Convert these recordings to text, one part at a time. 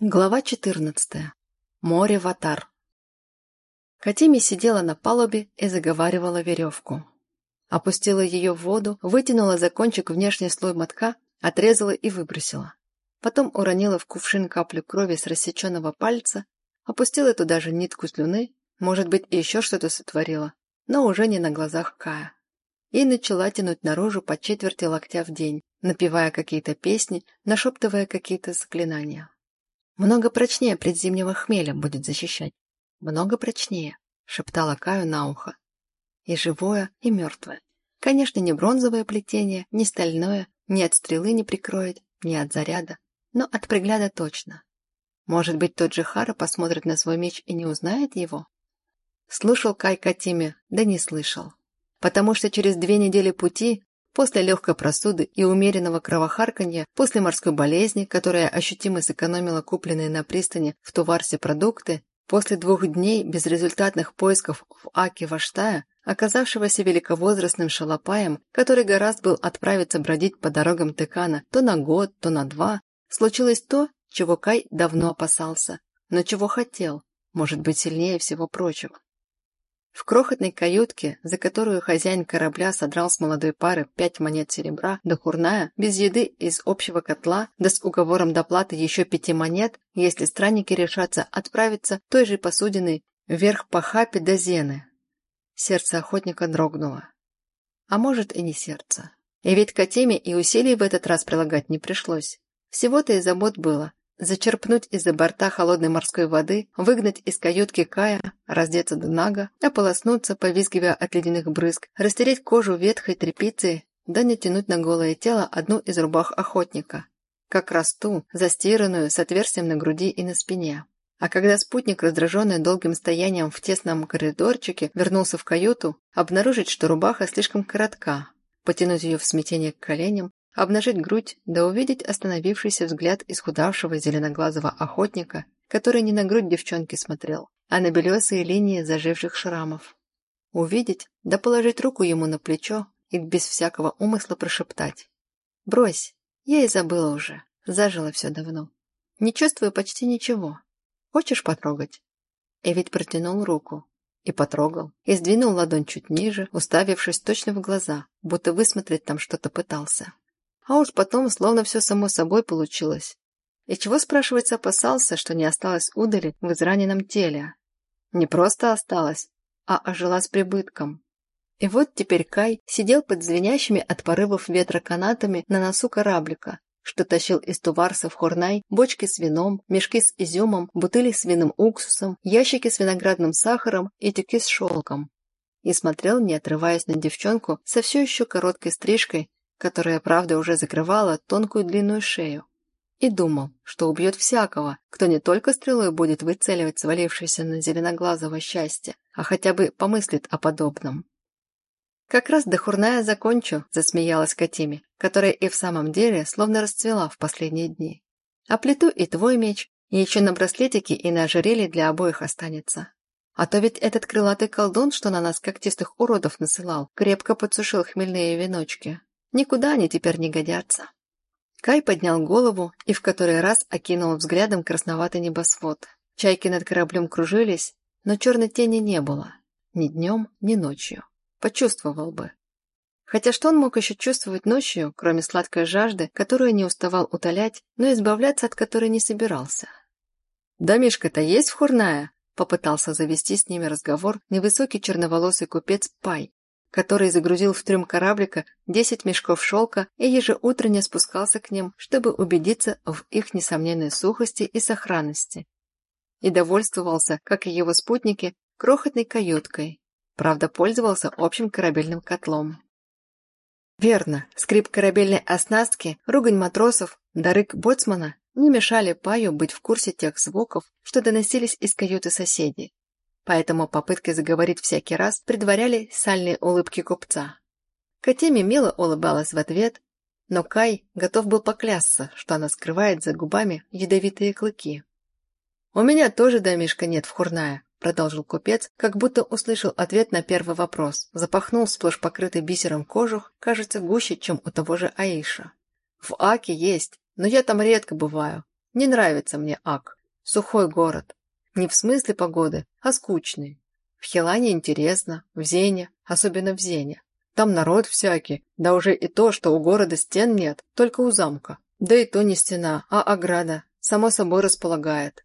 Глава 14. Море Ватар. Катими сидела на палубе и заговаривала веревку. Опустила ее в воду, вытянула за кончик внешний слой мотка, отрезала и выбросила. Потом уронила в кувшин каплю крови с рассеченного пальца, опустила туда же нитку слюны, может быть, еще что-то сотворила, но уже не на глазах Кая. И начала тянуть наружу по четверти локтя в день, напевая какие-то песни, нашептывая какие-то заклинания. Много прочнее предзимнего хмеля будет защищать. Много прочнее, шептала Каю на ухо. И живое, и мертвое. Конечно, не бронзовое плетение, не стальное, ни от стрелы не прикроет, ни от заряда, но от пригляда точно. Может быть, тот же Хара посмотрит на свой меч и не узнает его? Слушал Кай Катиме, да не слышал. Потому что через две недели пути После легкой простуды и умеренного кровохарканья, после морской болезни, которая ощутимо сэкономила купленные на пристани в Туварсе продукты, после двух дней безрезультатных поисков в Аке Ваштая, оказавшегося великовозрастным шалопаем, который гораздо был отправиться бродить по дорогам Текана то на год, то на два, случилось то, чего Кай давно опасался, но чего хотел, может быть, сильнее всего прочего. В крохотной каютке, за которую хозяин корабля содрал с молодой пары пять монет серебра, до хурная, без еды из общего котла, да с уговором доплаты еще пяти монет, если странники решатся отправиться той же посудиной вверх по хапе до зены. Сердце охотника дрогнуло. А может и не сердце. И ведь к и усилий в этот раз прилагать не пришлось. Всего-то и забот было Зачерпнуть из-за борта холодной морской воды, выгнать из каютки Кая, раздеться до нага, ополоснуться, повизгивая от ледяных брызг, растереть кожу ветхой тряпицей, да не тянуть на голое тело одну из рубах охотника. Как раз ту, застиранную, с отверстием на груди и на спине. А когда спутник, раздраженный долгим стоянием в тесном коридорчике, вернулся в каюту, обнаружить, что рубаха слишком коротка, потянуть ее в смятение к коленям, обнажить грудь, да увидеть остановившийся взгляд исхудавшего зеленоглазого охотника, который не на грудь девчонки смотрел, а на белесые линии заживших шрамов. Увидеть, да положить руку ему на плечо и без всякого умысла прошептать. «Брось, я и забыла уже, зажило все давно. Не чувствую почти ничего. Хочешь потрогать?» Эвид протянул руку. И потрогал, и сдвинул ладонь чуть ниже, уставившись точно в глаза, будто высмотреть там что-то пытался. А уж потом словно все само собой получилось. И чего, спрашивается, опасался, что не осталось удали в израненном теле? Не просто осталось, а ожила с прибытком. И вот теперь Кай сидел под звенящими от порывов ветра канатами на носу кораблика, что тащил из Туварса в Хорнай бочки с вином, мешки с изюмом, бутыли с винным уксусом, ящики с виноградным сахаром и тюки с шелком. И смотрел, не отрываясь на девчонку, со все еще короткой стрижкой которая, правда, уже закрывала тонкую длинную шею, и думал, что убьет всякого, кто не только стрелой будет выцеливать свалившееся на зеленоглазого счастье, а хотя бы помыслит о подобном. «Как раз дохурная закончу», – засмеялась Катиме, которая и в самом деле словно расцвела в последние дни. «А плиту и твой меч, и еще на браслетике и на ожерелье для обоих останется. А то ведь этот крылатый колдун, что на нас когтистых уродов насылал, крепко подсушил хмельные веночки. Никуда они теперь не годятся. Кай поднял голову и в который раз окинул взглядом красноватый небосвод. Чайки над кораблем кружились, но черной тени не было. Ни днем, ни ночью. Почувствовал бы. Хотя что он мог еще чувствовать ночью, кроме сладкой жажды, которую не уставал утолять, но избавляться от которой не собирался? «Домишка-то есть в Хурная?» Попытался завести с ними разговор невысокий черноволосый купец Пай, который загрузил в трюм кораблика 10 мешков шелка и ежеутренне спускался к ним, чтобы убедиться в их несомненной сухости и сохранности. И довольствовался, как и его спутники, крохотной каюткой. Правда, пользовался общим корабельным котлом. Верно, скрип корабельной оснастки, ругань матросов, дарык боцмана не мешали Паю быть в курсе тех звуков, что доносились из каюты соседей поэтому попытки заговорить всякий раз предваряли сальные улыбки купца. Катеми мило улыбалась в ответ, но Кай готов был поклясться, что она скрывает за губами ядовитые клыки. «У меня тоже домишка нет в Хурная», — продолжил купец, как будто услышал ответ на первый вопрос. Запахнул сплошь покрытый бисером кожух, кажется, гуще, чем у того же Аиша. «В Аке есть, но я там редко бываю. Не нравится мне Ак. Сухой город. Не в смысле погоды, а скучный. В Хелане интересно, в Зене, особенно в Зене. Там народ всякий, да уже и то, что у города стен нет, только у замка. Да и то не стена, а ограда, само собой располагает.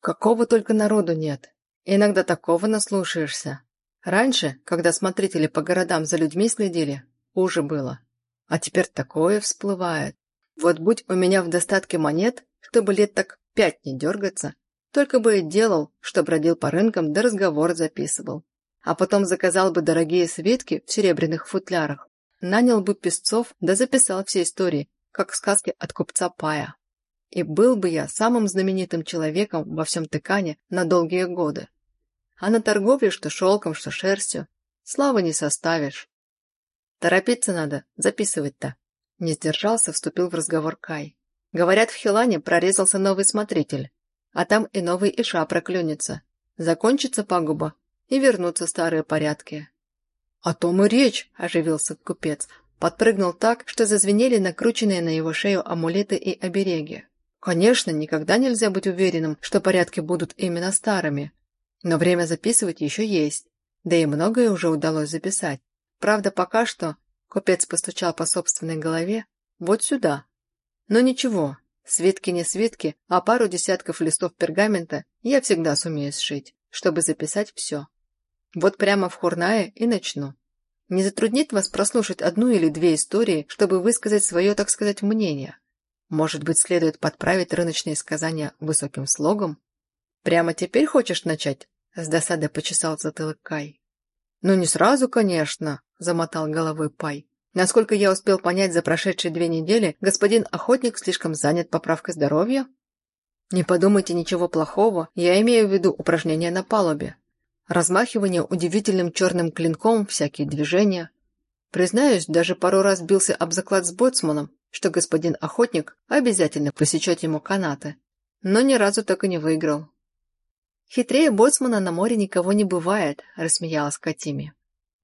Какого только народу нет. Иногда такого наслушаешься. Раньше, когда смотрители по городам за людьми следили, хуже было. А теперь такое всплывает. Вот будь у меня в достатке монет, чтобы лет так пять не дергаться, только бы и делал, что бродил по рынкам да разговор записывал а потом заказал бы дорогие свитки в серебряных футлярах, нанял бы песцов да записал все истории, как сказки от купца Пая. И был бы я самым знаменитым человеком во всем Тыкане на долгие годы. А на торговле что шелком, что шерстью, славы не составишь. Торопиться надо, записывать-то. Не сдержался, вступил в разговор Кай. Говорят, в Хилане прорезался новый смотритель, а там и новый Иша проклюнется. Закончится пагуба, и вернутся старые порядки. «О том и речь!» – оживился купец. Подпрыгнул так, что зазвенели накрученные на его шею амулеты и обереги. Конечно, никогда нельзя быть уверенным, что порядки будут именно старыми. Но время записывать еще есть. Да и многое уже удалось записать. Правда, пока что, купец постучал по собственной голове, вот сюда. Но ничего, свитки не свитки, а пару десятков листов пергамента я всегда сумею сшить, чтобы записать все. Вот прямо в Хурнае и начну. Не затруднит вас прослушать одну или две истории, чтобы высказать свое, так сказать, мнение? Может быть, следует подправить рыночные сказания высоким слогом? Прямо теперь хочешь начать? С досадой почесал затылок Кай. Ну, не сразу, конечно, замотал головой Пай. Насколько я успел понять за прошедшие две недели, господин охотник слишком занят поправкой здоровья? Не подумайте ничего плохого, я имею в виду упражнения на палубе. Размахивание удивительным черным клинком, всякие движения. Признаюсь, даже пару раз бился об заклад с боцманом, что господин охотник обязательно посечет ему канаты. Но ни разу так и не выиграл. «Хитрее боцмана на море никого не бывает», – рассмеялась Катиме.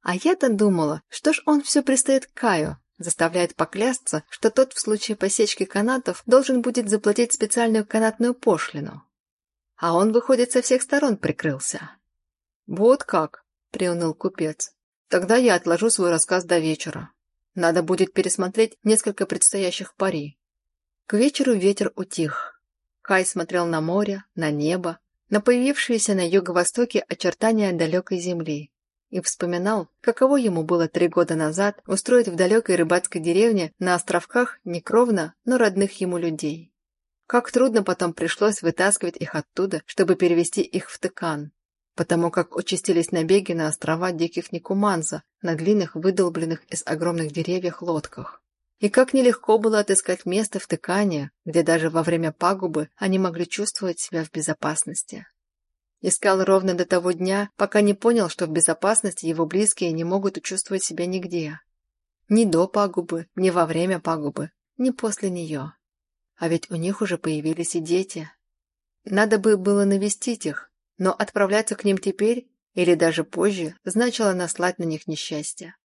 «А я-то думала, что ж он все пристает к Каю, заставляет поклясться, что тот в случае посечки канатов должен будет заплатить специальную канатную пошлину. А он, выходит, со всех сторон прикрылся. «Вот как!» – приуныл купец. «Тогда я отложу свой рассказ до вечера. Надо будет пересмотреть несколько предстоящих пари». К вечеру ветер утих. Кай смотрел на море, на небо, на появившиеся на юго-востоке очертания далекой земли и вспоминал, каково ему было три года назад устроить в далекой рыбацкой деревне на островках некровно, но родных ему людей. Как трудно потом пришлось вытаскивать их оттуда, чтобы перевести их в Тыкан, потому как участились набеги на острова диких Никуманза на длинных, выдолбленных из огромных деревьев лодках. И как нелегко было отыскать место в Тыкане, где даже во время пагубы они могли чувствовать себя в безопасности. Искал ровно до того дня, пока не понял, что в безопасности его близкие не могут чувствовать себя нигде. Ни до пагубы, ни во время пагубы, ни после нее. А ведь у них уже появились и дети. Надо бы было навестить их, но отправляться к ним теперь или даже позже значило наслать на них несчастье.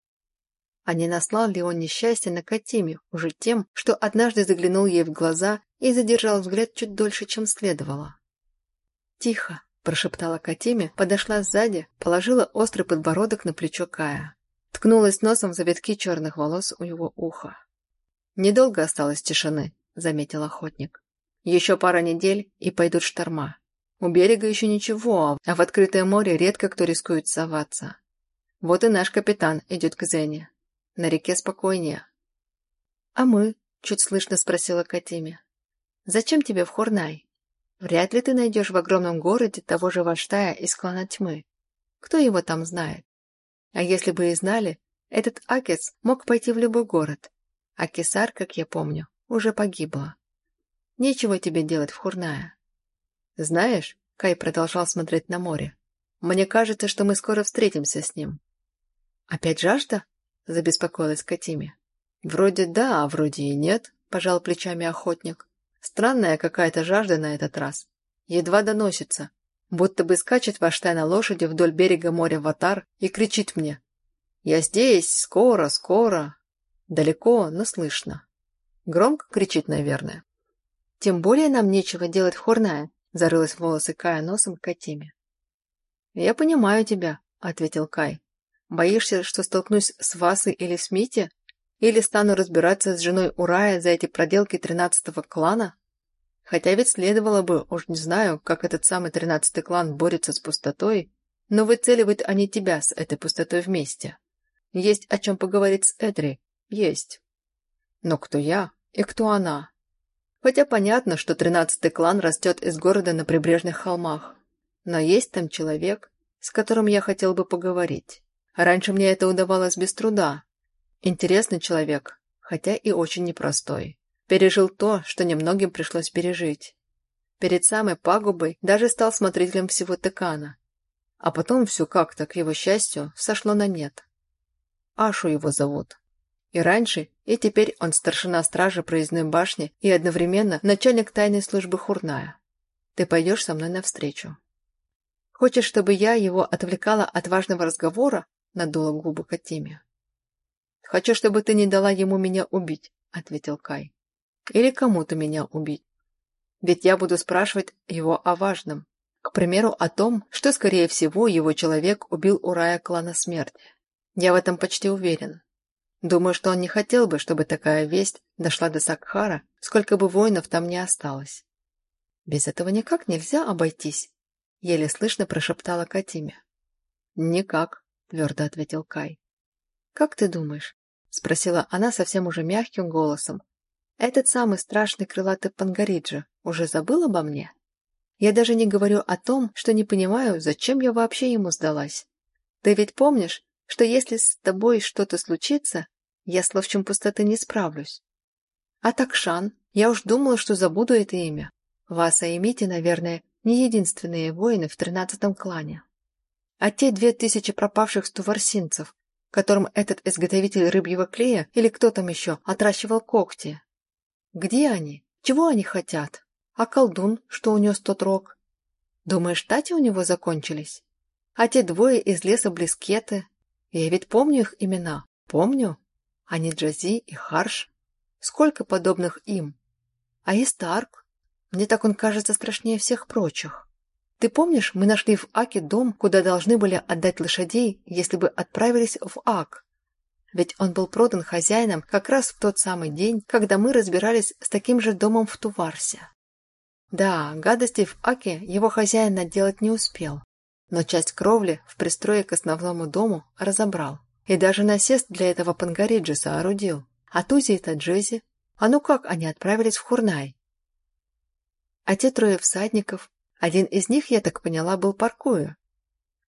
А не наслал ли он несчастье на Катиме уже тем, что однажды заглянул ей в глаза и задержал взгляд чуть дольше, чем следовало? «Тихо», – прошептала Катиме, подошла сзади, положила острый подбородок на плечо Кая. Ткнулась носом в завитки черных волос у его уха. «Недолго осталось тишины», – заметил охотник. «Еще пара недель, и пойдут шторма. У берега еще ничего, а в открытое море редко кто рискует соваться. Вот и наш капитан идет к Зене. На реке спокойнее. «А мы?» – чуть слышно спросила Катиме. «Зачем тебе в Хорнай? Вряд ли ты найдешь в огромном городе того же Ваштая из клана тьмы. Кто его там знает? А если бы и знали, этот Акец мог пойти в любой город. А Кесар, как я помню, уже погибла. Нечего тебе делать в Хурная. «Знаешь», — Кай продолжал смотреть на море, «мне кажется, что мы скоро встретимся с ним». «Опять жажда?» — забеспокоилась Катиме. «Вроде да, а вроде и нет», — пожал плечами охотник. «Странная какая-то жажда на этот раз. Едва доносится, будто бы скачет Ваштай на лошади вдоль берега моря Ватар и кричит мне. «Я здесь, скоро, скоро!» Далеко, но слышно. Громко кричит, наверное. Тем более нам нечего делать в Хорная, зарылась в волосы Кая носом к Катиме. Я понимаю тебя, ответил Кай. Боишься, что столкнусь с Васой или с Мити? Или стану разбираться с женой Урая за эти проделки тринадцатого клана? Хотя ведь следовало бы, уж не знаю, как этот самый тринадцатый клан борется с пустотой, но выцеливают они тебя с этой пустотой вместе. Есть о чем поговорить с Эдри. Есть. Но кто я и кто она? Хотя понятно, что тринадцатый клан растет из города на прибрежных холмах. Но есть там человек, с которым я хотел бы поговорить. Раньше мне это удавалось без труда. Интересный человек, хотя и очень непростой. Пережил то, что немногим пришлось пережить. Перед самой пагубой даже стал смотрителем всего Текана. А потом все как-то, к его счастью, сошло на нет. Ашу его зовут. И раньше, и теперь он старшина стражи проездной башни и одновременно начальник тайной службы Хурная. Ты пойдешь со мной навстречу. Хочешь, чтобы я его отвлекала от важного разговора? Надула губы Катиме. Хочу, чтобы ты не дала ему меня убить, ответил Кай. Или кому-то меня убить. Ведь я буду спрашивать его о важном. К примеру, о том, что, скорее всего, его человек убил Урая клана смерти. Я в этом почти уверен. Думаю, что он не хотел бы, чтобы такая весть дошла до Сакхара, сколько бы воинов там не осталось. Без этого никак нельзя обойтись, еле слышно прошептала Катиме. Никак, твердо ответил Кай. Как ты думаешь? Спросила она совсем уже мягким голосом. Этот самый страшный крылатый Пангариджа уже забыл обо мне? Я даже не говорю о том, что не понимаю, зачем я вообще ему сдалась. Ты ведь помнишь, что если с тобой что-то случится, я с ловчим пустоты не справлюсь. А Такшан, я уж думала, что забуду это имя. Васа и Мити, наверное, не единственные воины в тринадцатом клане. А те две тысячи пропавших стуварсинцев, которым этот изготовитель рыбьего клея или кто там еще отращивал когти. Где они? Чего они хотят? А колдун, что унес тот рог? Думаешь, тати у него закончились? А те двое из леса Блескеты, я ведь помню их имена. Помню. Они Джази и Харш. Сколько подобных им. А и Старк. Мне так он кажется страшнее всех прочих. Ты помнишь, мы нашли в Аке дом, куда должны были отдать лошадей, если бы отправились в Ак? Ведь он был продан хозяином как раз в тот самый день, когда мы разбирались с таким же домом в Туварсе. Да, гадостей в Аке его хозяин наделать не успел но часть кровли в пристрое к основному дому разобрал. И даже насест для этого Пангариджи соорудил. А Тузи и Таджези, а ну как они отправились в Хурнай? А те трое всадников, один из них, я так поняла, был паркую.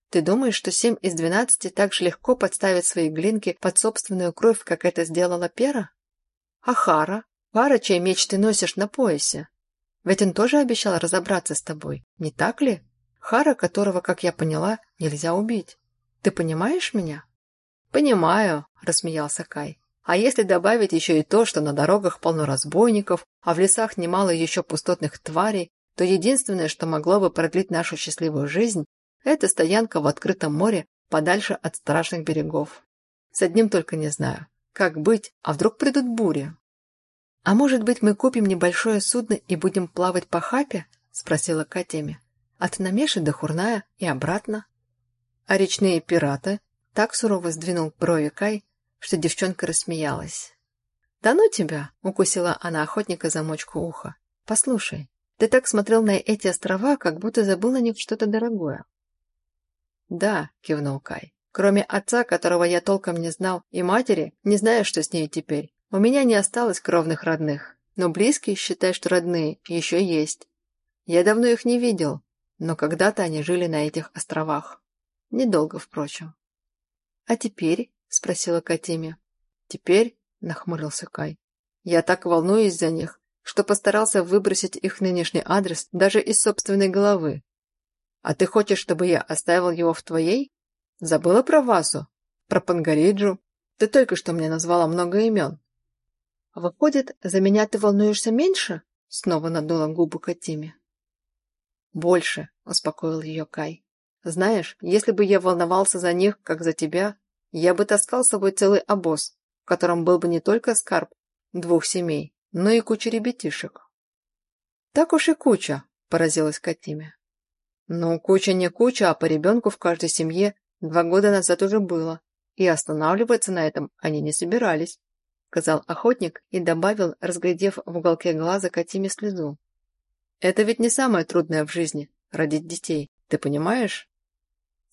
Ты думаешь, что семь из двенадцати так же легко подставят свои глинки под собственную кровь, как это сделала Пера? А Хара? Хара, чей меч ты носишь на поясе? Ведь он тоже обещал разобраться с тобой, не так ли? Хара, которого, как я поняла, нельзя убить. Ты понимаешь меня? Понимаю, рассмеялся Кай. А если добавить еще и то, что на дорогах полно разбойников, а в лесах немало еще пустотных тварей, то единственное, что могло бы продлить нашу счастливую жизнь, это стоянка в открытом море подальше от страшных берегов. С одним только не знаю. Как быть, а вдруг придут бури? А может быть, мы купим небольшое судно и будем плавать по хапе? Спросила Катями. От Намеши до Хурная и обратно. А речные пираты так сурово сдвинул брови Кай, что девчонка рассмеялась. «Да ну тебя!» — укусила она охотника за мочку уха. «Послушай, ты так смотрел на эти острова, как будто забыл на них что-то дорогое». «Да», — кивнул Кай. «Кроме отца, которого я толком не знал, и матери, не знаю, что с ней теперь. У меня не осталось кровных родных, но близкие, считай, что родные, еще есть. Я давно их не видел, но когда-то они жили на этих островах. Недолго, впрочем. «А теперь?» — спросила Катиме. «Теперь?» — нахмурился Кай. «Я так волнуюсь за них, что постарался выбросить их нынешний адрес даже из собственной головы. А ты хочешь, чтобы я оставил его в твоей? Забыла про Васу? Про Пангариджу? Ты только что мне назвала много имен». «Выходит, за меня ты волнуешься меньше?» — снова надула губы Катиме. «Больше», — успокоил ее Кай. «Знаешь, если бы я волновался за них, как за тебя, я бы таскал с собой целый обоз, в котором был бы не только скарб двух семей, но и куча ребятишек». «Так уж и куча», – поразилась Катиме. «Ну, куча не куча, а по ребенку в каждой семье два года назад уже было, и останавливаться на этом они не собирались», – сказал охотник и добавил, разглядев в уголке глаза Катиме слезу. «Это ведь не самое трудное в жизни – родить детей, ты понимаешь?»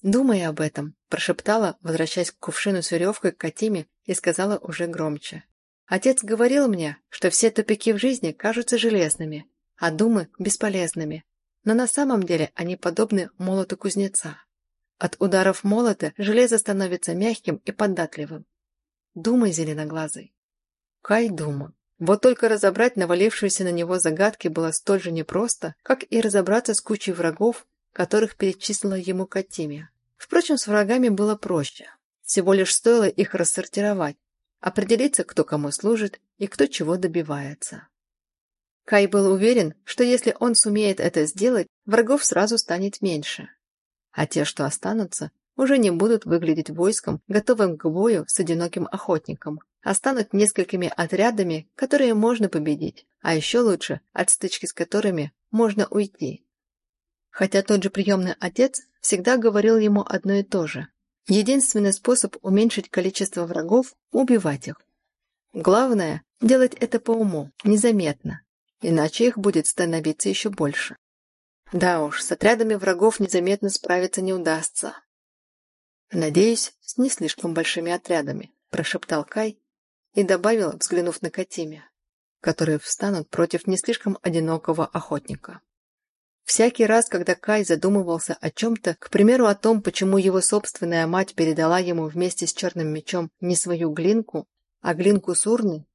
«Думай об этом», – прошептала, возвращаясь к кувшину с веревкой к Катиме и сказала уже громче. «Отец говорил мне, что все тупики в жизни кажутся железными, а думы – бесполезными. Но на самом деле они подобны молоту кузнеца. От ударов молота железо становится мягким и податливым. Думай, зеленоглазый». Кай думал. Вот только разобрать навалившиеся на него загадки было столь же непросто, как и разобраться с кучей врагов, которых перечислила ему Катимия. Впрочем, с врагами было проще. Всего лишь стоило их рассортировать, определиться, кто кому служит и кто чего добивается. Кай был уверен, что если он сумеет это сделать, врагов сразу станет меньше. А те, что останутся, уже не будут выглядеть войском, готовым к бою с одиноким охотником, а станут несколькими отрядами, которые можно победить, а еще лучше, от стычки с которыми можно уйти. Хотя тот же приемный отец всегда говорил ему одно и то же. Единственный способ уменьшить количество врагов – убивать их. Главное – делать это по уму, незаметно, иначе их будет становиться еще больше. Да уж, с отрядами врагов незаметно справиться не удастся. «Надеюсь, с не слишком большими отрядами», – прошептал Кай и добавил, взглянув на Катиме, которые встанут против не слишком одинокого охотника. Всякий раз, когда Кай задумывался о чем-то, к примеру, о том, почему его собственная мать передала ему вместе с черным мечом не свою глинку, а глинку сурны,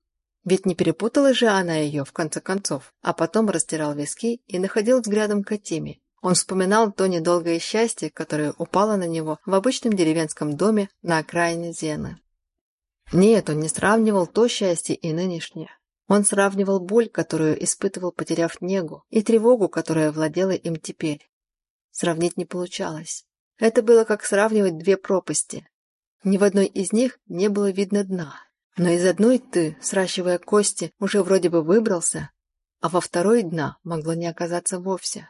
ведь не перепутала же она ее, в конце концов, а потом растирал виски и находил взглядом Катиме. Он вспоминал то недолгое счастье, которое упало на него в обычном деревенском доме на окраине Зены. Нет, он не сравнивал то счастье и нынешнее. Он сравнивал боль, которую испытывал, потеряв негу, и тревогу, которая владела им теперь. Сравнить не получалось. Это было как сравнивать две пропасти. Ни в одной из них не было видно дна. Но из одной ты, сращивая кости, уже вроде бы выбрался, а во второй дна могло не оказаться вовсе.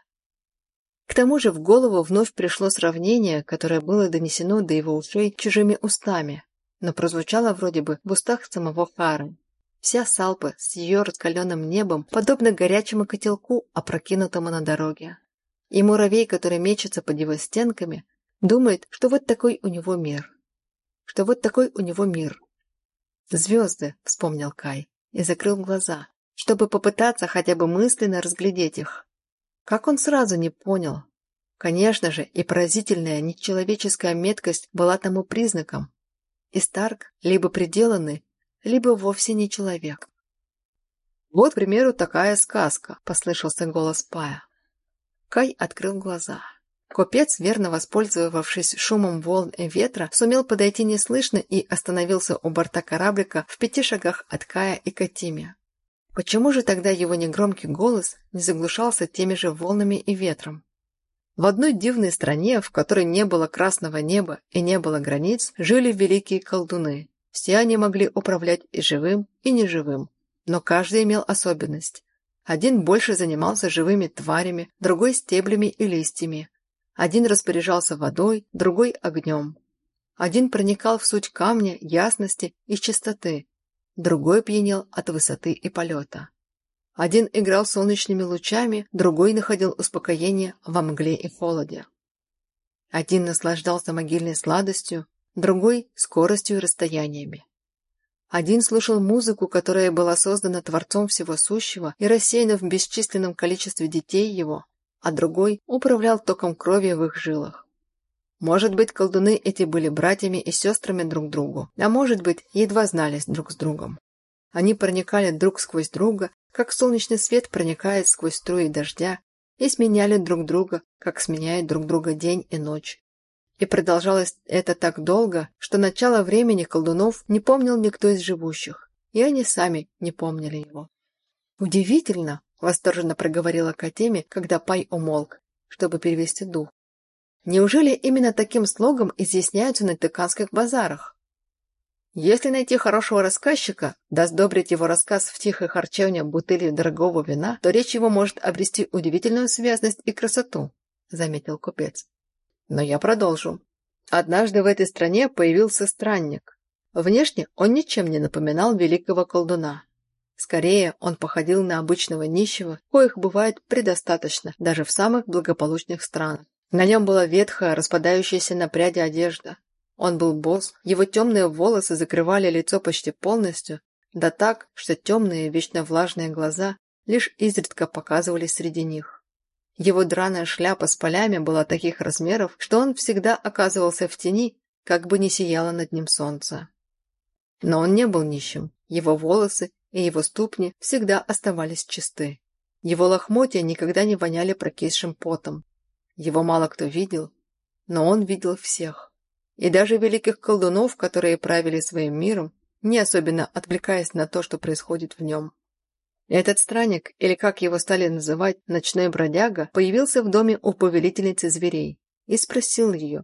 К тому же в голову вновь пришло сравнение, которое было донесено до его ушей чужими устами, но прозвучало вроде бы в устах самого Хары. Вся Салпа с ее раскаленным небом подобна горячему котелку, опрокинутому на дороге. И муравей, который мечется под его стенками, думает, что вот такой у него мир. Что вот такой у него мир. «Звезды», — вспомнил Кай, и закрыл глаза, чтобы попытаться хотя бы мысленно разглядеть их. Как он сразу не понял. Конечно же, и поразительная нечеловеческая меткость была тому признаком. И Старк, либо приделанный, либо вовсе не человек. «Вот, к примеру, такая сказка», – послышался голос Пая. Кай открыл глаза. Купец, верно воспользовавшись шумом волн и ветра, сумел подойти неслышно и остановился у борта кораблика в пяти шагах от Кая и Катиме. Почему же тогда его негромкий голос не заглушался теми же волнами и ветром? В одной дивной стране, в которой не было красного неба и не было границ, жили великие колдуны, все они могли управлять и живым, и неживым, но каждый имел особенность. Один больше занимался живыми тварями, другой – стеблями и листьями. Один распоряжался водой, другой – огнем. Один проникал в суть камня, ясности и чистоты, другой пьянел от высоты и полета. Один играл солнечными лучами, другой находил успокоение во мгле и холоде. Один наслаждался могильной сладостью, другой – скоростью и расстояниями. Один слушал музыку, которая была создана Творцом Всего Сущего и рассеяна в бесчисленном количестве детей его, а другой управлял током крови в их жилах. Может быть, колдуны эти были братьями и сестрами друг другу, а может быть, едва знались друг с другом. Они проникали друг сквозь друга, как солнечный свет проникает сквозь струи дождя, и сменяли друг друга, как сменяет друг друга день и ночь. И продолжалось это так долго, что начало времени колдунов не помнил никто из живущих, и они сами не помнили его. «Удивительно!» – восторженно проговорила Катеми, когда Пай умолк, чтобы перевести дух. «Неужели именно таким слогом изъясняются на тыканских базарах?» Если найти хорошего рассказчика, да сдобрить его рассказ в тихой харчевне бутыли дорогого вина, то речь его может обрести удивительную связность и красоту, заметил купец. Но я продолжу. Однажды в этой стране появился странник. Внешне он ничем не напоминал великого колдуна. Скорее, он походил на обычного нищего, коих бывает предостаточно даже в самых благополучных странах. На нем была ветхая, распадающаяся на пряди одежда, он был босс, его темные волосы закрывали лицо почти полностью, да так, что темные, вечно влажные глаза лишь изредка показывались среди них. Его драная шляпа с полями была таких размеров, что он всегда оказывался в тени, как бы не сияло над ним солнце. Но он не был нищим, его волосы и его ступни всегда оставались чисты. Его лохмотья никогда не воняли прокисшим потом. Его мало кто видел, но он видел всех и даже великих колдунов, которые правили своим миром, не особенно отвлекаясь на то, что происходит в нем. Этот странник, или как его стали называть, ночной бродяга, появился в доме у повелительницы зверей и спросил ее,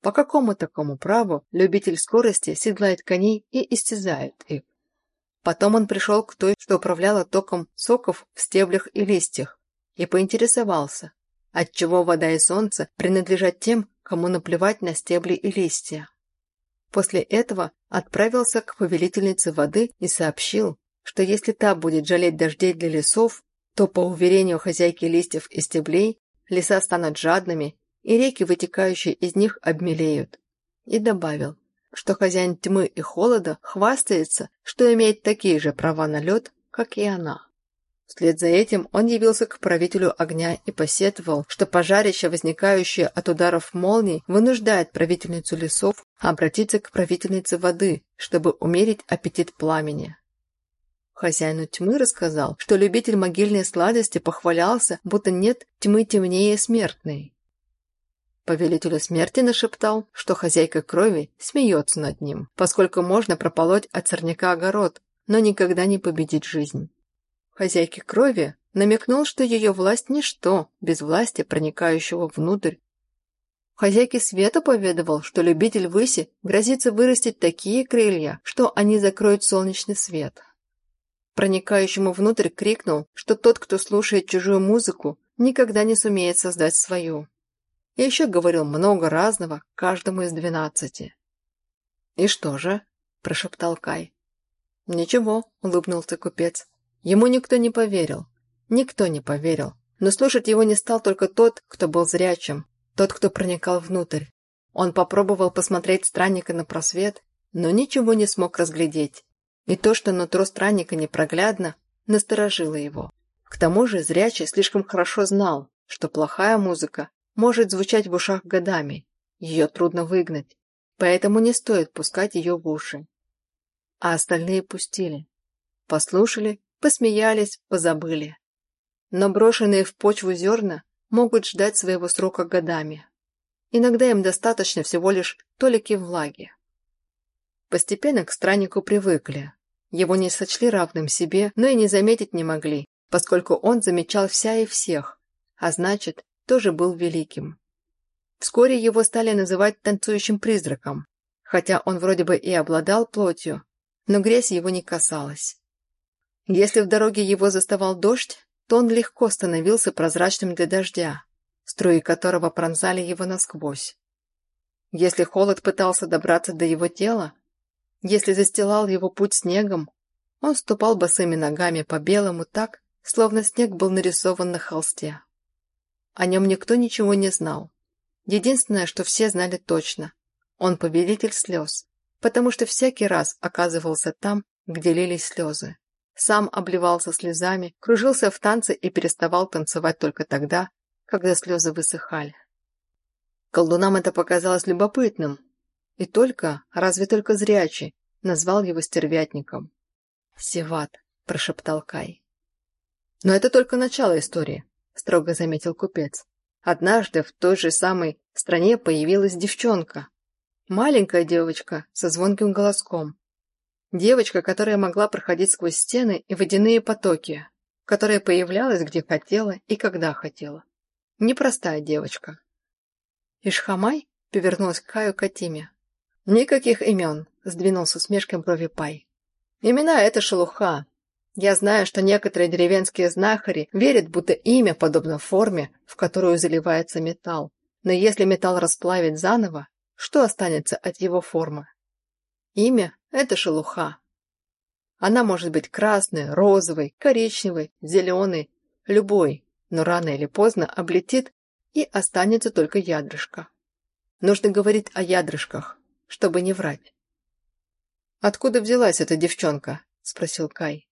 по какому такому праву любитель скорости седлает коней и истязает их. Потом он пришел к той, что управляла током соков в стеблях и листьях, и поинтересовался, отчего вода и солнце принадлежат тем, кому наплевать на стебли и листья. После этого отправился к повелительнице воды и сообщил, что если та будет жалеть дождей для лесов, то, по уверению хозяйки листьев и стеблей, леса станут жадными, и реки, вытекающие из них, обмелеют. И добавил, что хозяин тьмы и холода хвастается, что имеет такие же права на лед, как и она. Вслед за этим он явился к правителю огня и посетовал, что пожарище, возникающее от ударов молний, вынуждает правительницу лесов обратиться к правительнице воды, чтобы умерить аппетит пламени. Хозяину тьмы рассказал, что любитель могильной сладости похвалялся, будто нет тьмы темнее смертной. Повелителю смерти нашептал, что хозяйка крови смеется над ним, поскольку можно прополоть от сорняка огород, но никогда не победить жизнь хозяйки крови, намекнул, что ее власть – ничто, без власти, проникающего внутрь. Хозяйке света поведовал, что любитель выси грозится вырастить такие крылья, что они закроют солнечный свет. Проникающему внутрь крикнул, что тот, кто слушает чужую музыку, никогда не сумеет создать свою. И еще говорил много разного каждому из двенадцати. «И что же?» – прошептал Кай. «Ничего», – улыбнулся купец. Ему никто не поверил. Никто не поверил. Но слушать его не стал только тот, кто был зрячим, тот, кто проникал внутрь. Он попробовал посмотреть странника на просвет, но ничего не смог разглядеть. И то, что нутро странника непроглядно, насторожило его. К тому же зрячий слишком хорошо знал, что плохая музыка может звучать в ушах годами, ее трудно выгнать, поэтому не стоит пускать ее в уши. А остальные пустили. Послушали Посмеялись, позабыли. Но брошенные в почву зерна могут ждать своего срока годами. Иногда им достаточно всего лишь толики влаги. Постепенно к страннику привыкли. Его не сочли равным себе, но и не заметить не могли, поскольку он замечал вся и всех, а значит, тоже был великим. Вскоре его стали называть танцующим призраком, хотя он вроде бы и обладал плотью, но грязь его не касалась. Если в дороге его заставал дождь, то он легко становился прозрачным для дождя, струи которого пронзали его насквозь. Если холод пытался добраться до его тела, если застилал его путь снегом, он ступал босыми ногами по белому так, словно снег был нарисован на холсте. О нем никто ничего не знал. Единственное, что все знали точно – он повелитель слез, потому что всякий раз оказывался там, где лились слезы. Сам обливался слезами, кружился в танце и переставал танцевать только тогда, когда слезы высыхали. Колдунам это показалось любопытным. И только, разве только зрячий, назвал его стервятником. «Севат», – прошептал Кай. «Но это только начало истории», – строго заметил купец. Однажды в той же самой стране появилась девчонка. Маленькая девочка со звонким голоском. Девочка, которая могла проходить сквозь стены и водяные потоки, которая появлялась где хотела и когда хотела. Непростая девочка. «Ишхамай?» — повернулась к Каю Катиме. «Никаких имен», сдвинул с усмешкой брови Пай. «Имена — это шелуха. Я знаю, что некоторые деревенские знахари верят, будто имя подобно форме, в которую заливается металл. Но если металл расплавить заново, что останется от его формы? Имя – это шелуха. Она может быть красной, розовой, коричневой, зеленой, любой, но рано или поздно облетит и останется только ядрышко. Нужно говорить о ядрышках, чтобы не врать. «Откуда взялась эта девчонка?» – спросил Кай.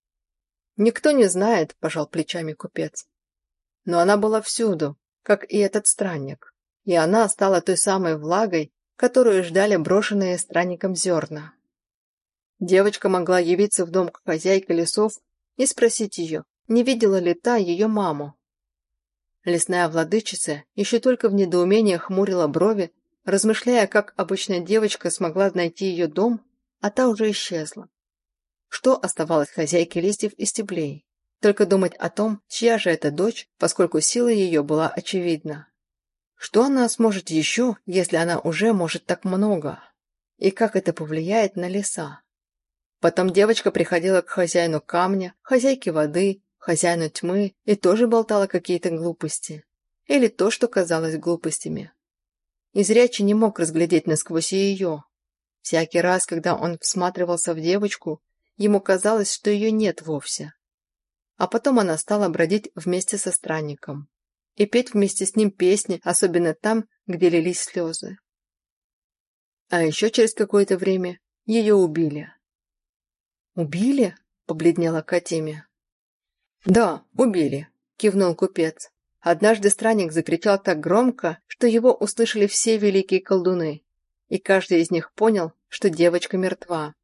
«Никто не знает», – пожал плечами купец. «Но она была всюду, как и этот странник, и она стала той самой влагой, которую ждали брошенные странником зерна. Девочка могла явиться в дом к хозяйке лесов и спросить ее, не видела ли та ее маму. Лесная владычица еще только в недоумении хмурила брови, размышляя, как обычная девочка смогла найти ее дом, а та уже исчезла. Что оставалось хозяйке листьев и стеблей? Только думать о том, чья же это дочь, поскольку сила ее была очевидна. Что она сможет еще, если она уже может так много? И как это повлияет на леса? Потом девочка приходила к хозяину камня, хозяйке воды, хозяину тьмы и тоже болтала какие-то глупости. Или то, что казалось глупостями. И зрячий не мог разглядеть насквозь ее. Всякий раз, когда он всматривался в девочку, ему казалось, что ее нет вовсе. А потом она стала бродить вместе со странником и петь вместе с ним песни, особенно там, где лились слезы. А еще через какое-то время ее убили. «Убили?» – побледнела Катимия. «Да, убили», – кивнул купец. Однажды странник закричал так громко, что его услышали все великие колдуны, и каждый из них понял, что девочка мертва.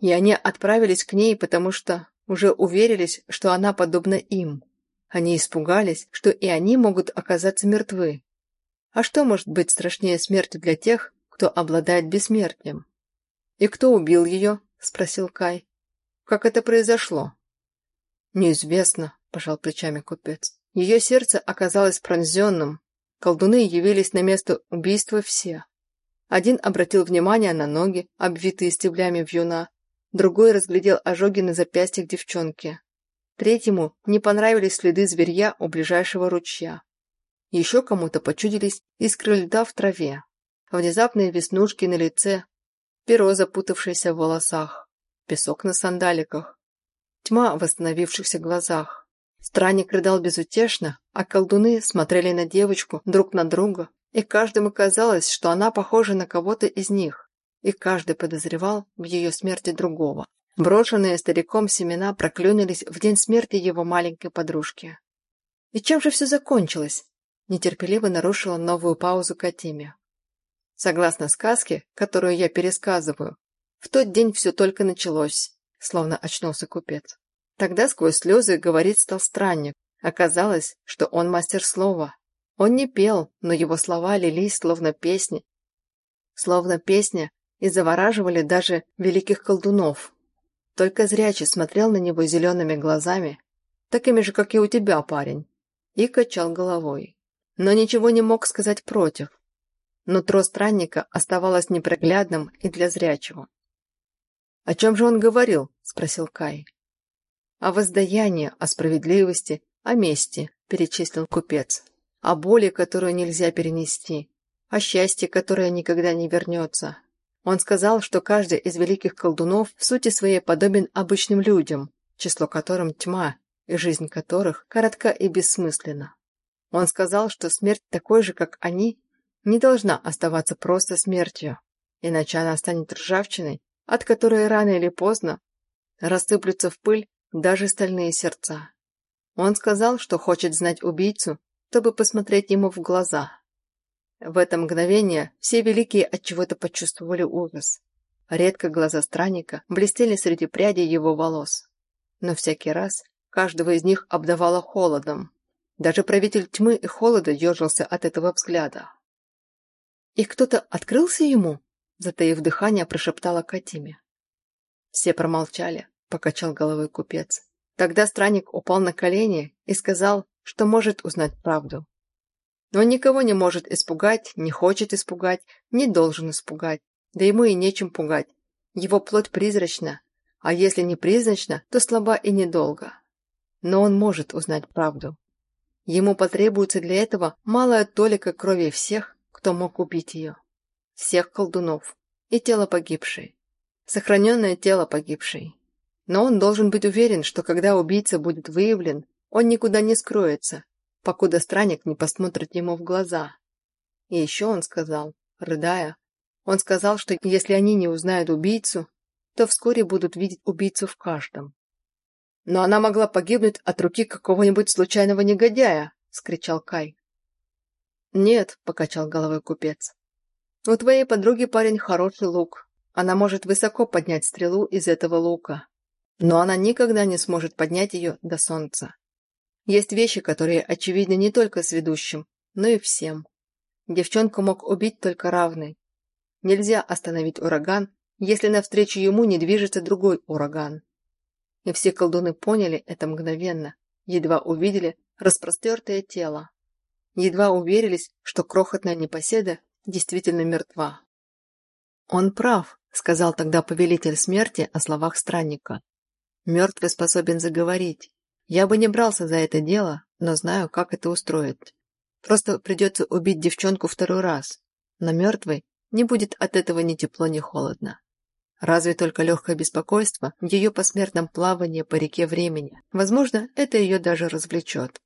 И они отправились к ней, потому что уже уверились, что она подобна им. Они испугались, что и они могут оказаться мертвы. А что может быть страшнее смерти для тех, кто обладает бессмертием? «И кто убил ее?» – спросил Кай. «Как это произошло?» «Неизвестно», – пожал плечами купец. Ее сердце оказалось пронзенным. Колдуны явились на место убийства все. Один обратил внимание на ноги, обвитые стеблями вьюна, другой разглядел ожоги на запястьях девчонки. Третьему не понравились следы зверья у ближайшего ручья. Еще кому-то почудились искры льда в траве, внезапные веснушки на лице, перо, запутавшееся в волосах, песок на сандаликах, тьма в восстановившихся глазах. Странник рыдал безутешно, а колдуны смотрели на девочку друг на друга, и каждому казалось, что она похожа на кого-то из них, и каждый подозревал в ее смерти другого. Брошенные стариком семена проклюнулись в день смерти его маленькой подружки. «И чем же все закончилось?» – нетерпеливо нарушила новую паузу Катиме. Согласно сказке, которую я пересказываю, в тот день все только началось, словно очнулся купец. Тогда сквозь слезы говорить стал странник. Оказалось, что он мастер слова. Он не пел, но его слова лились словно песни. Словно песня и завораживали даже великих колдунов, только зрячий смотрел на него зелеными глазами, такими же, как и у тебя, парень, и качал головой. Но ничего не мог сказать против. Нутро странника оставалось непроглядным и для зрячего. «О чем же он говорил?» – спросил Кай. «О воздаянии, о справедливости, о мести», – перечислил купец. «О боли, которую нельзя перенести, о счастье, которое никогда не вернется, он сказал, что каждый из великих колдунов в сути своей подобен обычным людям, число которым тьма, и жизнь которых коротка и бессмысленна. Он сказал, что смерть такой же, как они, не должна оставаться просто смертью, иначе она станет ржавчиной, от которой рано или поздно рассыплются в пыль даже стальные сердца. Он сказал, что хочет знать убийцу, чтобы посмотреть ему в глаза, в это мгновение все великие от чего-то почувствовали ужас. Редко глаза странника блестели среди прядей его волос. Но всякий раз каждого из них обдавало холодом. Даже правитель тьмы и холода ежился от этого взгляда. «И кто-то открылся ему?» Затаив дыхание, прошептала Катиме. Все промолчали, покачал головой купец. Тогда странник упал на колени и сказал, что может узнать правду. Он никого не может испугать, не хочет испугать, не должен испугать, да ему и нечем пугать. Его плоть призрачна, а если не призрачна, то слаба и недолго. Но он может узнать правду. Ему потребуется для этого малая толика крови всех, кто мог убить ее. Всех колдунов. И тело погибшей. Сохраненное тело погибшей. Но он должен быть уверен, что когда убийца будет выявлен, он никуда не скроется, покуда странник не посмотрит ему в глаза. И еще он сказал, рыдая, он сказал, что если они не узнают убийцу, то вскоре будут видеть убийцу в каждом. «Но она могла погибнуть от руки какого-нибудь случайного негодяя!» — скричал Кай. «Нет», — покачал головой купец. «У твоей подруги парень хороший лук. Она может высоко поднять стрелу из этого лука. Но она никогда не сможет поднять ее до солнца. Есть вещи, которые очевидны не только сведущим, но и всем. Девчонку мог убить только равный. Нельзя остановить ураган, если навстречу ему не движется другой ураган. И все колдуны поняли это мгновенно, едва увидели распростертое тело. Едва уверились, что крохотная непоседа действительно мертва. «Он прав», — сказал тогда повелитель смерти о словах странника. Мертвый способен заговорить. Я бы не брался за это дело, но знаю, как это устроить. Просто придется убить девчонку второй раз. Но мертвый не будет от этого ни тепло, ни холодно. Разве только легкое беспокойство в ее посмертном плавании по реке времени. Возможно, это ее даже развлечет.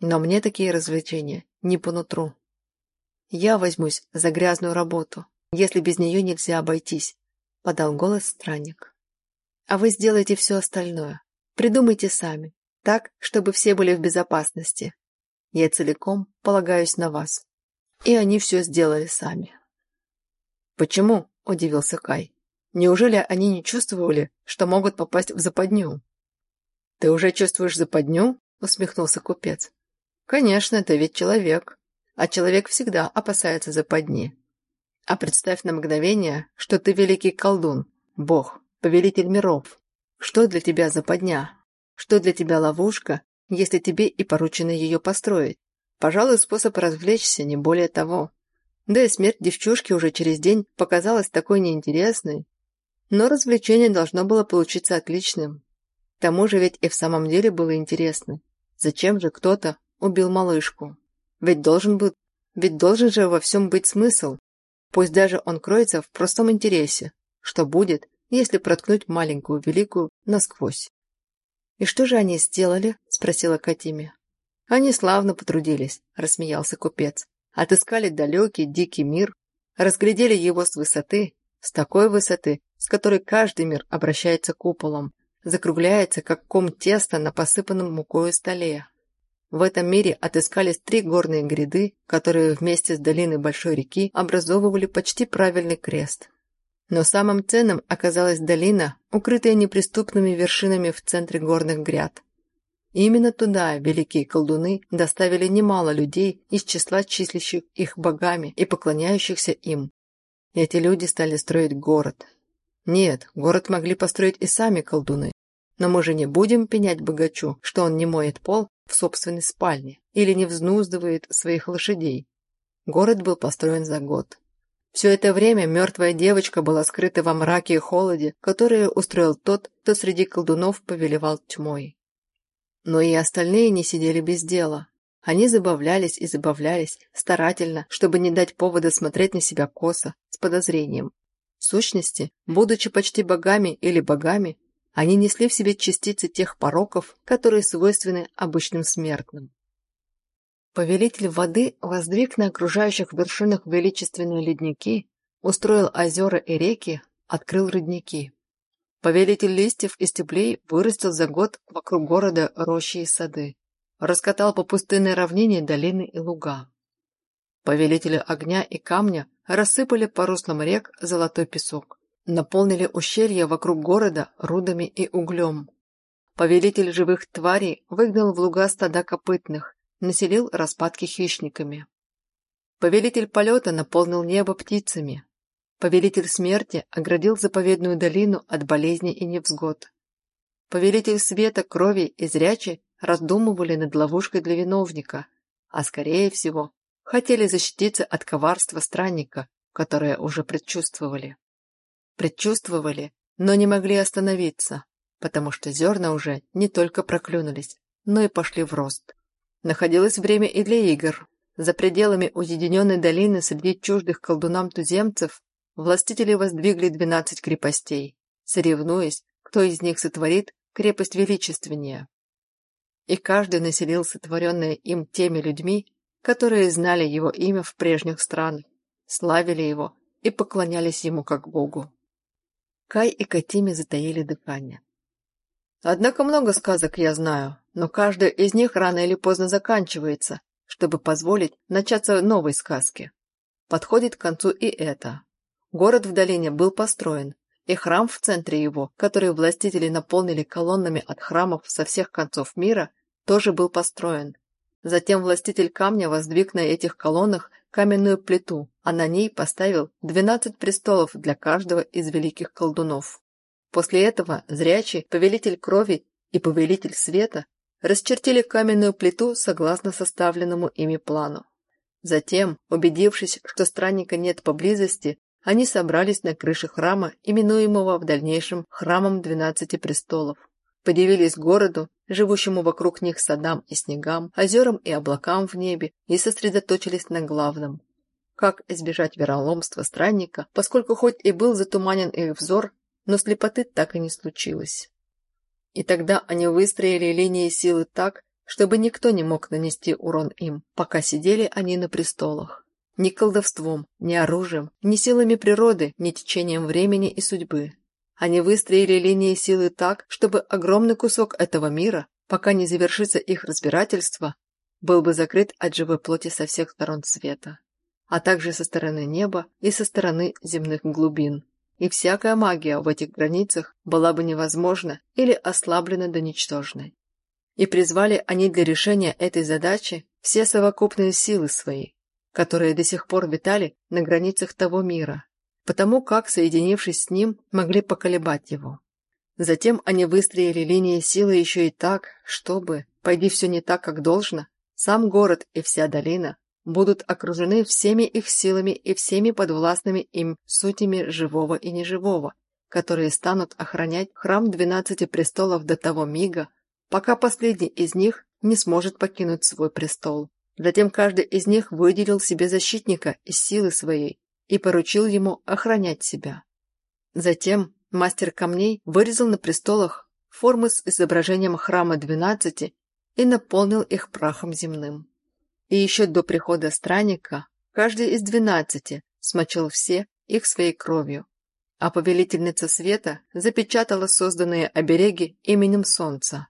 Но мне такие развлечения не по нутру. Я возьмусь за грязную работу, если без нее нельзя обойтись, подал голос странник. А вы сделайте все остальное. Придумайте сами, так, чтобы все были в безопасности. Я целиком полагаюсь на вас. И они все сделали сами. Почему? – удивился Кай. Неужели они не чувствовали, что могут попасть в западню? Ты уже чувствуешь западню? усмехнулся купец. Конечно, ты ведь человек, а человек всегда опасается западни. А представь на мгновение, что ты великий колдун, бог, повелитель миров. Что для тебя западня? Что для тебя ловушка, если тебе и поручено ее построить? Пожалуй, способ развлечься, не более того. Да и смерть девчушки уже через день показалась такой неинтересной. Но развлечение должно было получиться отличным. К тому же ведь и в самом деле было интересно. Зачем же кто-то убил малышку? Ведь должен был, ведь должен же во всем быть смысл. Пусть даже он кроется в простом интересе. Что будет, если проткнуть маленькую великую насквозь. «И что же они сделали?» – спросила Катиме. «Они славно потрудились», – рассмеялся купец. «Отыскали далекий, дикий мир, разглядели его с высоты, с такой высоты, с которой каждый мир обращается куполом, закругляется, как ком теста на посыпанном мукою столе. В этом мире отыскались три горные гряды, которые вместе с долиной большой реки образовывали почти правильный крест. Но самым ценным оказалась долина, укрытая неприступными вершинами в центре горных гряд. Именно туда великие колдуны доставили немало людей из числа числящих их богами и поклоняющихся им. Эти люди стали строить город. Нет, город могли построить и сами колдуны. Но мы же не будем пенять богачу, что он не моет пол в собственной спальне или не взнуздывает своих лошадей. Город был построен за год. Все это время мертвая девочка была скрыта во мраке и холоде, которые устроил тот, кто среди колдунов повелевал тьмой. Но и остальные не сидели без дела. Они забавлялись и забавлялись, старательно, чтобы не дать повода смотреть на себя косо, с подозрением. В сущности, будучи почти богами или богами, они несли в себе частицы тех пороков, которые свойственны обычным смертным. Повелитель воды воздвиг на окружающих вершинах величественные ледники, устроил озера и реки, открыл родники. Повелитель листьев и стеблей вырастил за год вокруг города рощи и сады, раскатал по пустынной равнине долины и луга. Повелители огня и камня рассыпали по руслам рек золотой песок, наполнили ущелья вокруг города рудами и углем. Повелитель живых тварей выгнал в луга стада копытных, населил распадки хищниками. Повелитель полета наполнил небо птицами. Повелитель смерти оградил заповедную долину от болезней и невзгод. Повелитель света, крови и зрячи раздумывали над ловушкой для виновника, а скорее всего хотели защититься от коварства странника, которое уже предчувствовали. предчувствовали, но не могли остановиться, потому что зерна уже не только проклюнулись, но и пошли в рост. Находилось время и для игр. За пределами уединенной долины среди чуждых колдунам туземцев властители воздвигли двенадцать крепостей, соревнуясь, кто из них сотворит крепость величественнее. И каждый населил сотворенное им теми людьми, которые знали его имя в прежних странах, славили его и поклонялись ему как Богу. Кай и Катими затаили дыхание. Однако много сказок я знаю, но каждая из них рано или поздно заканчивается, чтобы позволить начаться новой сказке. Подходит к концу и это. Город в долине был построен, и храм в центре его, который властители наполнили колоннами от храмов со всех концов мира, тоже был построен. Затем властитель камня воздвиг на этих колоннах каменную плиту, а на ней поставил 12 престолов для каждого из великих колдунов. После этого зрячий, повелитель крови и повелитель света расчертили каменную плиту согласно составленному ими плану. Затем, убедившись, что странника нет поблизости, они собрались на крыше храма, именуемого в дальнейшем храмом двенадцати престолов. Подивились городу, живущему вокруг них садам и снегам, озерам и облакам в небе, и сосредоточились на главном. Как избежать вероломства странника, поскольку хоть и был затуманен их взор, но слепоты так и не случилось. И тогда они выстроили линии силы так, чтобы никто не мог нанести урон им, пока сидели они на престолах. Ни колдовством, ни оружием, ни силами природы, ни течением времени и судьбы. Они выстроили линии силы так, чтобы огромный кусок этого мира, пока не завершится их разбирательство, был бы закрыт от живой плоти со всех сторон света, а также со стороны неба и со стороны земных глубин. И всякая магия в этих границах была бы невозможна или ослаблена до ничтожной. И призвали они для решения этой задачи все совокупные силы свои, которые до сих пор витали на границах того мира, потому как, соединившись с ним, могли поколебать его. Затем они выстроили линии силы еще и так, чтобы, пойди все не так, как должно, сам город и вся долина будут окружены всеми их силами и всеми подвластными им сутями живого и неживого, которые станут охранять храм двенадцати престолов до того мига, пока последний из них не сможет покинуть свой престол. Затем каждый из них выделил себе защитника из силы своей и поручил ему охранять себя. Затем мастер камней вырезал на престолах формы с изображением храма двенадцати и наполнил их прахом земным. И еще до прихода странника каждый из двенадцати смочил все их своей кровью, а повелительница света запечатала созданные обереги именем солнца,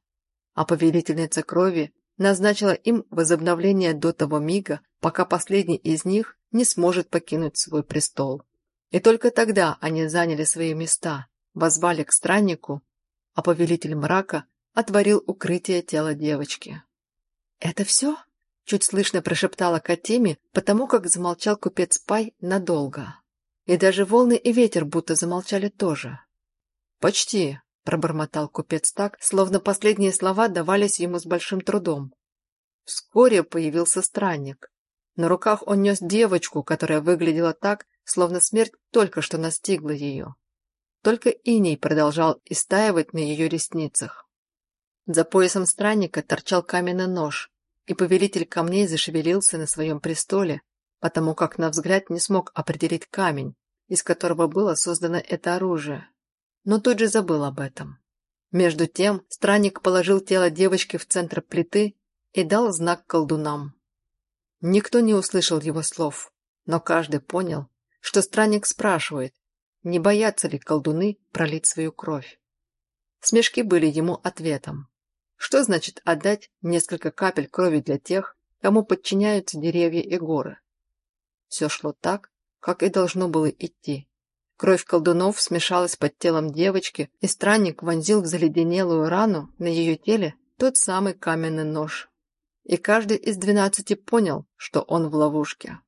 а повелительница крови назначила им возобновление до того мига, пока последний из них не сможет покинуть свой престол. И только тогда они заняли свои места, возвали к страннику, а повелитель мрака отворил укрытие тела девочки. «Это все?» – чуть слышно прошептала Катиме, потому как замолчал купец Пай надолго. И даже волны и ветер будто замолчали тоже. «Почти», пробормотал купец так, словно последние слова давались ему с большим трудом. Вскоре появился странник. На руках он нес девочку, которая выглядела так, словно смерть только что настигла ее. Только иней продолжал истаивать на ее ресницах. За поясом странника торчал каменный нож, и повелитель камней зашевелился на своем престоле, потому как на взгляд не смог определить камень, из которого было создано это оружие но тут же забыл об этом. Между тем странник положил тело девочки в центр плиты и дал знак колдунам. Никто не услышал его слов, но каждый понял, что странник спрашивает, не боятся ли колдуны пролить свою кровь. Смешки были ему ответом. Что значит отдать несколько капель крови для тех, кому подчиняются деревья и горы? Все шло так, как и должно было идти. Кровь колдунов смешалась под телом девочки, и странник вонзил в заледенелую рану на ее теле тот самый каменный нож. И каждый из двенадцати понял, что он в ловушке.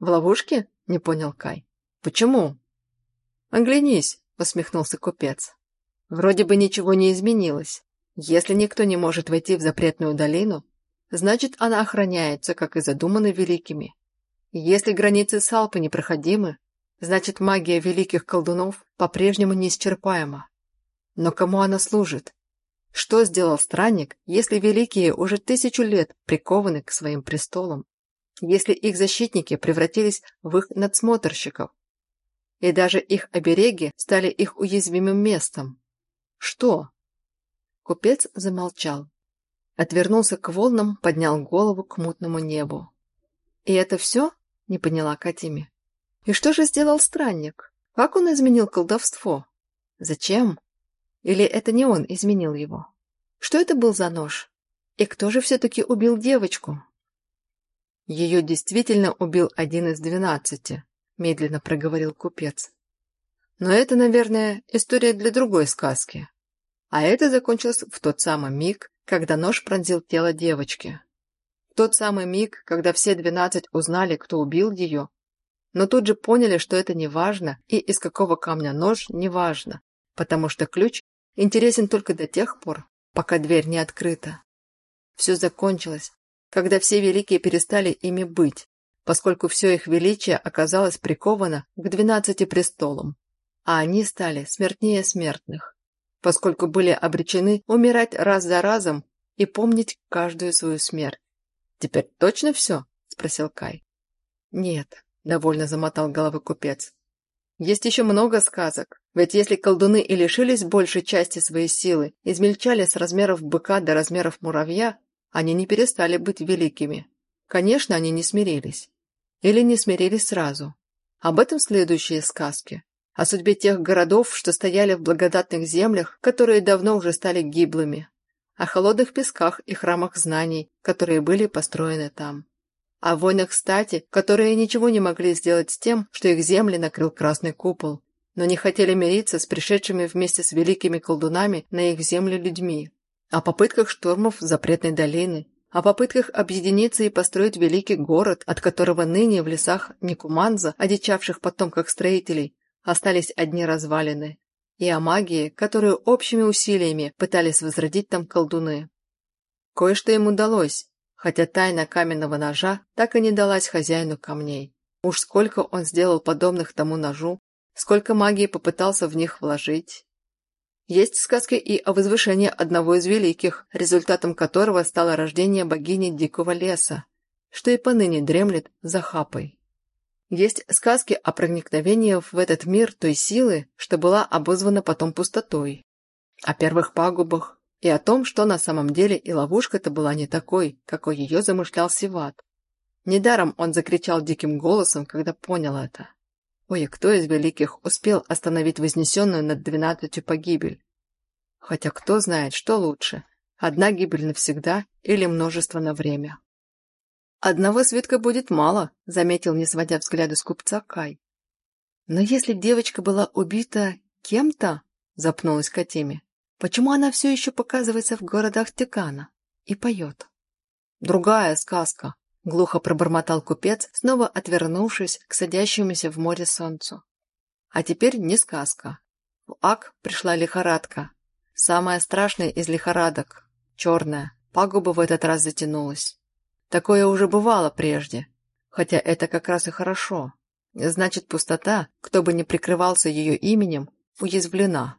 «В ловушке?» – не понял Кай. «Почему?» «Оглянись», – посмехнулся купец. «Вроде бы ничего не изменилось. Если никто не может войти в запретную долину, значит, она охраняется, как и задумано великими. Если границы Салпы непроходимы, Значит, магия великих колдунов по-прежнему неисчерпаема. Но кому она служит? Что сделал странник, если великие уже тысячу лет прикованы к своим престолам? Если их защитники превратились в их надсмотрщиков? И даже их обереги стали их уязвимым местом? Что? Купец замолчал. Отвернулся к волнам, поднял голову к мутному небу. «И это все?» — не поняла Катиме. «И что же сделал странник? Как он изменил колдовство? Зачем? Или это не он изменил его? Что это был за нож? И кто же все-таки убил девочку?» «Ее действительно убил один из двенадцати», — медленно проговорил купец. «Но это, наверное, история для другой сказки. А это закончилось в тот самый миг, когда нож пронзил тело девочки. В тот самый миг, когда все двенадцать узнали, кто убил ее, но тут же поняли, что это не важно, и из какого камня нож не важно, потому что ключ интересен только до тех пор, пока дверь не открыта. Все закончилось, когда все великие перестали ими быть, поскольку все их величие оказалось приковано к двенадцати престолам, а они стали смертнее смертных поскольку были обречены умирать раз за разом и помнить каждую свою смерть. «Теперь точно все?» – спросил Кай. «Нет», – довольно замотал головой купец. «Есть еще много сказок, ведь если колдуны и лишились большей части своей силы, измельчали с размеров быка до размеров муравья, они не перестали быть великими. Конечно, они не смирились. Или не смирились сразу. Об этом следующие сказки о судьбе тех городов, что стояли в благодатных землях, которые давно уже стали гиблыми, о холодных песках и храмах знаний, которые были построены там, о войнах стати, которые ничего не могли сделать с тем, что их земли накрыл красный купол, но не хотели мириться с пришедшими вместе с великими колдунами на их землю людьми, о попытках штурмов запретной долины, о попытках объединиться и построить великий город, от которого ныне в лесах Никуманза, одичавших потомках строителей, остались одни развалины, и о магии, которую общими усилиями пытались возродить там колдуны. Кое-что им удалось, хотя тайна каменного ножа так и не далась хозяину камней. Уж сколько он сделал подобных тому ножу, сколько магии попытался в них вложить. Есть сказки и о возвышении одного из великих, результатом которого стало рождение богини Дикого леса, что и поныне дремлет за хапой. Есть сказки о проникновении в этот мир той силы, что была обозвана потом пустотой, о первых пагубах и о том, что на самом деле и ловушка-то была не такой, какой ее замышлял Сиват. Недаром он закричал диким голосом, когда понял это. Ой, кто из великих успел остановить вознесенную над двенадцатью погибель? Хотя кто знает, что лучше, одна гибель навсегда или множество на время. «Одного свитка будет мало», — заметил, не сводя взгляда с купца Кай. «Но если девочка была убита кем-то», — запнулась Катиме, «почему она все еще показывается в городах Текана и поет?» «Другая сказка», — глухо пробормотал купец, снова отвернувшись к садящемуся в море солнцу. «А теперь не сказка. В Ак пришла лихорадка. Самая страшная из лихорадок. Черная. Пагуба в этот раз затянулась. Такое уже бывало прежде. Хотя это как раз и хорошо. Значит, пустота, кто бы ни прикрывался ее именем, уязвлена.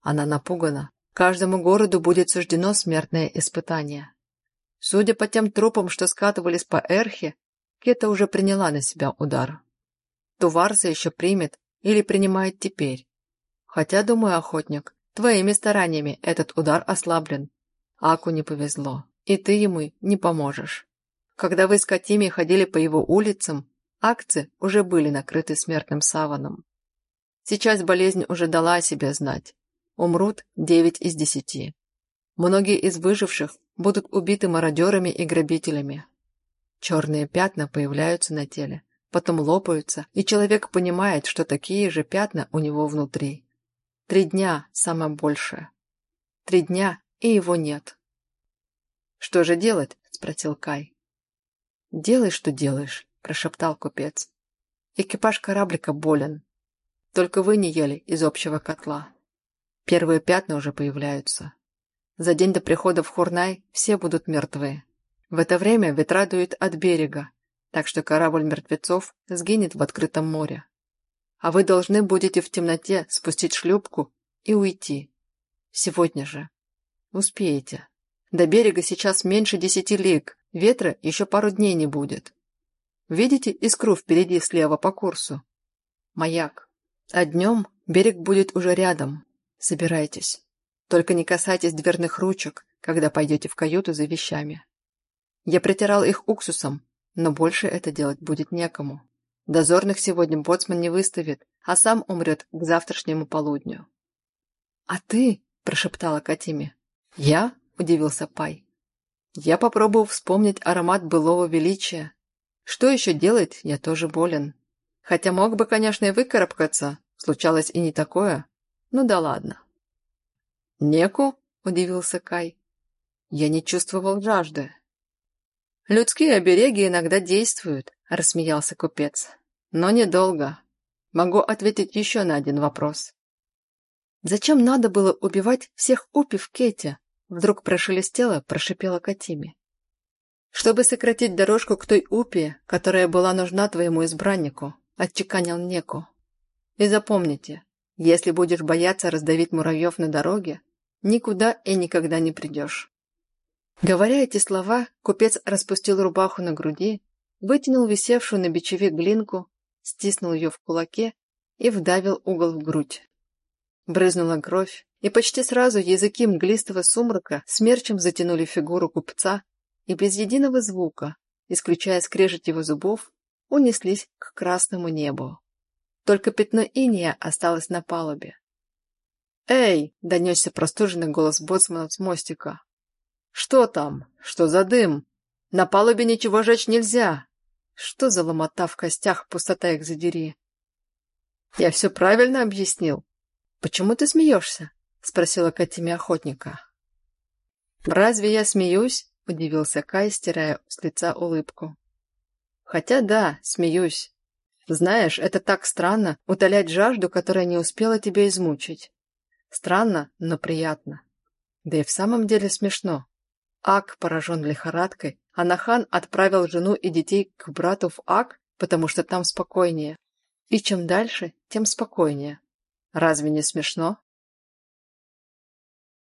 Она напугана. Каждому городу будет суждено смертное испытание. Судя по тем трупам, что скатывались по Эрхе, Кета уже приняла на себя удар. Туварса еще примет или принимает теперь. Хотя, думаю, охотник, твоими стараниями этот удар ослаблен. Аку не повезло, и ты ему не поможешь. Когда вы с Катими ходили по его улицам, акции уже были накрыты смертным саваном. Сейчас болезнь уже дала о себе знать. Умрут девять из десяти. Многие из выживших будут убиты мародерами и грабителями. Черные пятна появляются на теле, потом лопаются, и человек понимает, что такие же пятна у него внутри. Три дня – самое большее. Три дня, и его нет. «Что же делать?» – спросил Кай. «Делай, что делаешь», – прошептал купец. «Экипаж кораблика болен. Только вы не ели из общего котла. Первые пятна уже появляются. За день до прихода в Хурнай все будут мертвые. В это время ветра дуют от берега, так что корабль мертвецов сгинет в открытом море. а вы должны будете в темноте спустить шлюпку и уйти. Сегодня же. Успеете. До берега сейчас меньше десяти лиг, ветра еще пару дней не будет. Видите искру впереди слева по курсу? Маяк. А днем берег будет уже рядом. Собирайтесь. Только не касайтесь дверных ручек, когда пойдете в каюту за вещами. Я притирал их уксусом, но больше это делать будет некому. Дозорных сегодня боцман не выставит, а сам умрет к завтрашнему полудню. «А ты?» – прошептала Катиме. «Я?» – удивился Пай. Я попробовал вспомнить аромат былого величия. Что еще делать, я тоже болен. Хотя мог бы, конечно, и выкарабкаться, случалось и не такое. Ну да ладно. «Неку?» – удивился Кай. Я не чувствовал жажды. «Людские обереги иногда действуют», – рассмеялся купец. «Но недолго. Могу ответить еще на один вопрос». «Зачем надо было убивать всех упи в Кете?» Вдруг прошелестело, прошипела Катиме. «Чтобы сократить дорожку к той упе, которая была нужна твоему избраннику», отчеканил Неку. «И запомните, если будешь бояться раздавить муравьев на дороге, никуда и никогда не придешь». Говоря эти слова, купец распустил рубаху на груди, вытянул висевшую на бичеве глинку, стиснул ее в кулаке и вдавил угол в грудь. Брызнула кровь, и почти сразу языки мглистого сумрака смерчем затянули фигуру купца и без единого звука, исключая скрежет его зубов, унеслись к красному небу. Только пятно иния осталось на палубе. «Эй!» — донесся простуженный голос боцмана с мостика. «Что там? Что за дым? На палубе ничего жечь нельзя!» Что за ломота в костях, пустота их задери? «Я все правильно объяснил?» «Почему ты смеешься?» — спросила Катиме охотника. «Разве я смеюсь?» — удивился Кай, стирая с лица улыбку. «Хотя да, смеюсь. Знаешь, это так странно — утолять жажду, которая не успела тебя измучить. Странно, но приятно. Да и в самом деле смешно. Ак поражен лихорадкой, а Нахан отправил жену и детей к брату в Ак, потому что там спокойнее. И чем дальше, тем спокойнее. Разве не смешно?